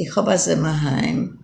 Ich habe also heim